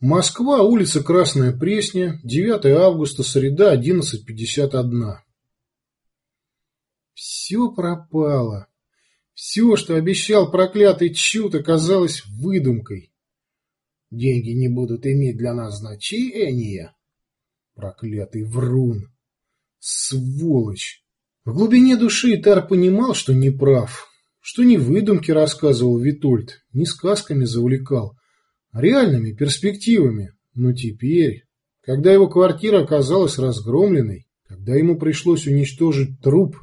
Москва, улица Красная Пресня, 9 августа, среда, 11.51. Все пропало. Все, что обещал проклятый Чуд, оказалось выдумкой. Деньги не будут иметь для нас значения. Проклятый врун. Сволочь. В глубине души Итар понимал, что не прав, что не выдумки рассказывал Витольд, не сказками завлекал, реальными перспективами. Но теперь, когда его квартира оказалась разгромленной, когда ему пришлось уничтожить труп,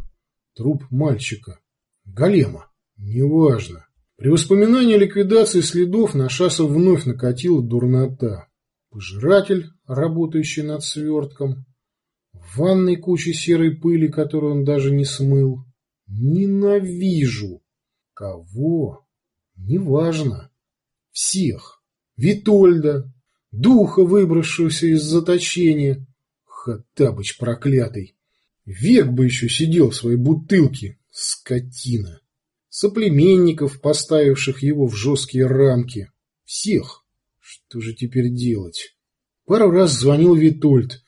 труп мальчика, голема, неважно. При воспоминании о ликвидации следов на Шаса вновь накатила дурнота. Пожиратель, работающий над свертком, в ванной куча серой пыли, которую он даже не смыл. Ненавижу. Кого? Неважно. Всех. Витольда, духа, выбравшегося из заточения. Хаттабыч проклятый. Век бы еще сидел в своей бутылке, скотина. Соплеменников, поставивших его в жесткие рамки. Всех. Что же теперь делать? Пару раз звонил Витольд,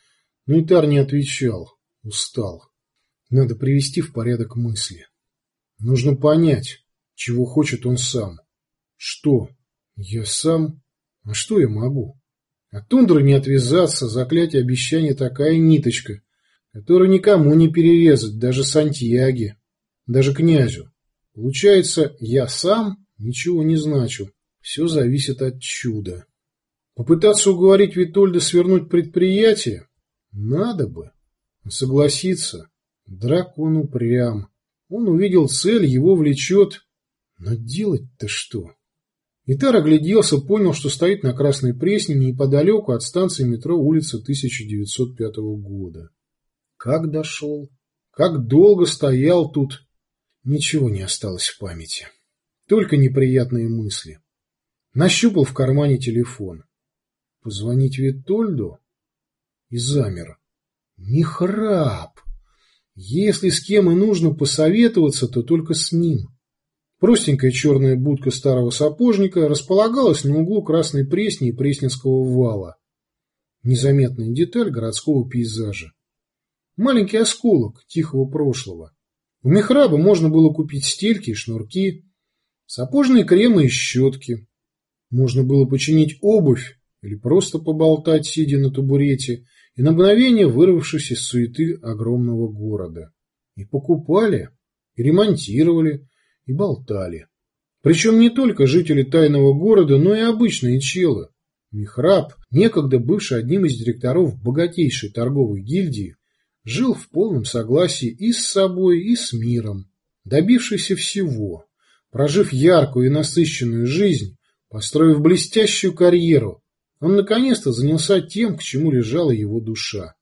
но Итар не отвечал. Устал. Надо привести в порядок мысли. Нужно понять, чего хочет он сам. Что? Я сам? А что я могу? От тундры не отвязаться, заклятие обещания такая ниточка, которую никому не перерезать, даже Сантьяге, даже князю. Получается, я сам ничего не значу. Все зависит от чуда. Попытаться уговорить Витольда свернуть предприятие? Надо бы. Согласиться. Дракон упрям. Он увидел цель, его влечет. Но делать-то что? Итар огляделся, понял, что стоит на Красной Пресне неподалеку от станции метро улица 1905 года. Как дошел? Как долго стоял тут? Ничего не осталось в памяти. Только неприятные мысли. Нащупал в кармане телефон. Позвонить Витольду? И замер. Михраб! Если с кем и нужно посоветоваться, то только с ним. Простенькая черная будка старого сапожника располагалась на углу Красной Пресни и Пресненского вала. Незаметная деталь городского пейзажа. Маленький осколок тихого прошлого. У Мехраба можно было купить стельки и шнурки, сапожные кремы и щетки. Можно было починить обувь или просто поболтать, сидя на табурете, и на мгновение вырвавшись из суеты огромного города. И покупали, и ремонтировали, и болтали. Причем не только жители тайного города, но и обычные челы. Михраб, некогда бывший одним из директоров богатейшей торговой гильдии, жил в полном согласии и с собой, и с миром, добившийся всего, прожив яркую и насыщенную жизнь, построив блестящую карьеру, он наконец-то занялся тем, к чему лежала его душа.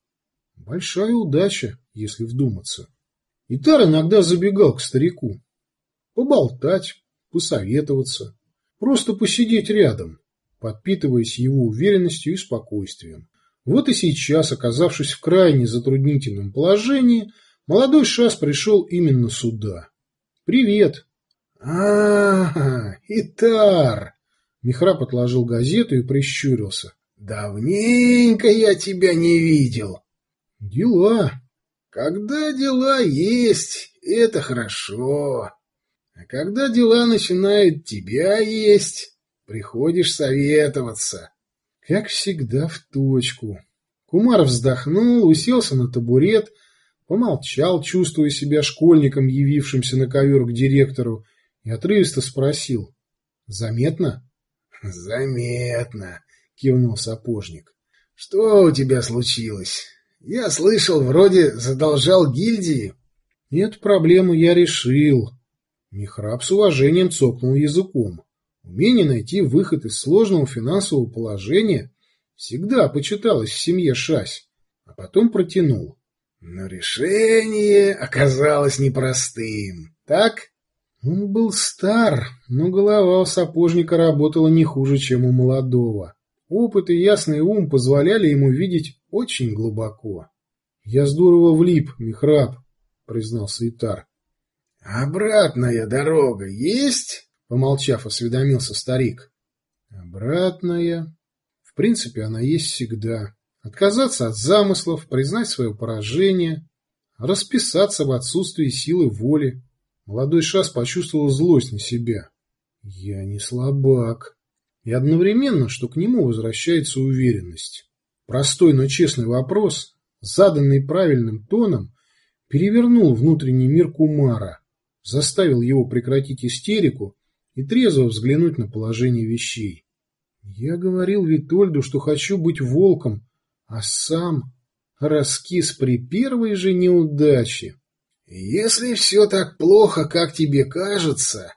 Большая удача, если вдуматься. Итар иногда забегал к старику, поболтать, посоветоваться, просто посидеть рядом, подпитываясь его уверенностью и спокойствием. Вот и сейчас, оказавшись в крайне затруднительном положении, молодой Шас пришел именно сюда. «Привет!» «А-а-а, Итар!» Михраб отложил газету и прищурился. «Давненько я тебя не видел». «Дела». «Когда дела есть, это хорошо. А когда дела начинают тебя есть, приходишь советоваться. Как всегда в точку. Кумар вздохнул, уселся на табурет, помолчал, чувствуя себя школьником, явившимся на ковер к директору, и отрывисто спросил. «Заметно?» «Заметно», — кивнул сапожник. «Что у тебя случилось? Я слышал, вроде задолжал гильдии». «Эту проблему я решил», Михраб с уважением цокнул языком. Умение найти выход из сложного финансового положения всегда почиталось в семье Шась, а потом протянул. Но решение оказалось непростым, так? Он был стар, но голова у сапожника работала не хуже, чем у молодого. Опыт и ясный ум позволяли ему видеть очень глубоко. — Я здорово влип, Михраб, — признался Итар. «Обратная дорога есть?» — помолчав, осведомился старик. «Обратная?» В принципе, она есть всегда. Отказаться от замыслов, признать свое поражение, расписаться в отсутствии силы воли. Молодой Шас почувствовал злость на себя. Я не слабак. И одновременно, что к нему возвращается уверенность. Простой, но честный вопрос, заданный правильным тоном, перевернул внутренний мир Кумара, заставил его прекратить истерику и трезво взглянуть на положение вещей. Я говорил Витольду, что хочу быть волком, а сам раскис при первой же неудаче. «Если все так плохо, как тебе кажется,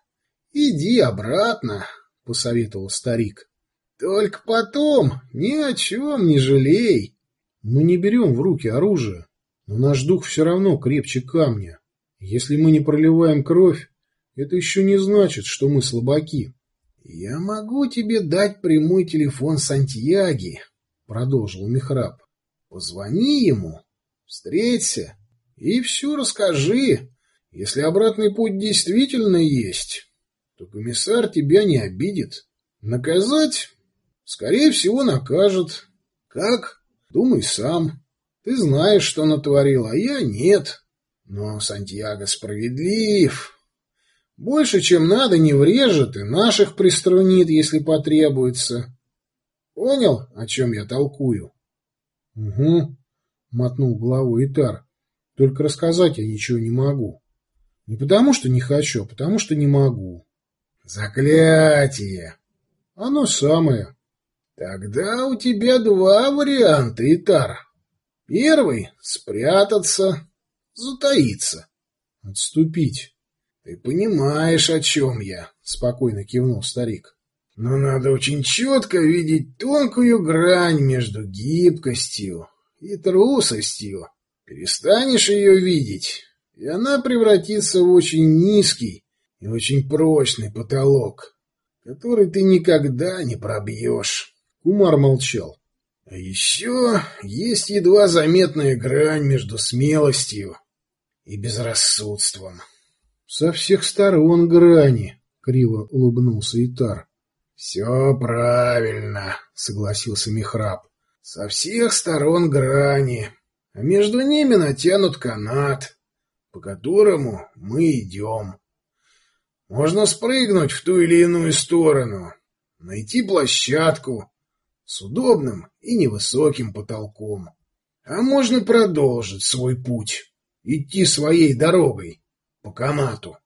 иди обратно», — посоветовал старик. «Только потом ни о чем не жалей». Мы не берем в руки оружие, но наш дух все равно крепче камня. Если мы не проливаем кровь, это еще не значит, что мы слабаки. «Я могу тебе дать прямой телефон Сантьяги», — продолжил Михраб. «Позвони ему, встреться и все расскажи. Если обратный путь действительно есть, то комиссар тебя не обидит. Наказать? Скорее всего, накажет. Как? Думай сам. Ты знаешь, что натворил, а я нет. Но Сантьяго справедлив». Больше, чем надо, не врежет и наших приструнит, если потребуется. Понял, о чем я толкую? — Угу, — мотнул головой Итар. — Только рассказать я ничего не могу. Не потому, что не хочу, а потому, что не могу. — Заклятие! — Оно самое. — Тогда у тебя два варианта, Итар. Первый — спрятаться, затаиться. — Отступить. «Ты понимаешь, о чем я», — спокойно кивнул старик. «Но надо очень четко видеть тонкую грань между гибкостью и трусостью. Перестанешь ее видеть, и она превратится в очень низкий и очень прочный потолок, который ты никогда не пробьешь». Кумар молчал. «А еще есть едва заметная грань между смелостью и безрассудством». Со всех сторон грани, — криво улыбнулся Итар. — Все правильно, — согласился Михраб. — Со всех сторон грани, а между ними натянут канат, по которому мы идем. Можно спрыгнуть в ту или иную сторону, найти площадку с удобным и невысоким потолком. А можно продолжить свой путь, идти своей дорогой по канату.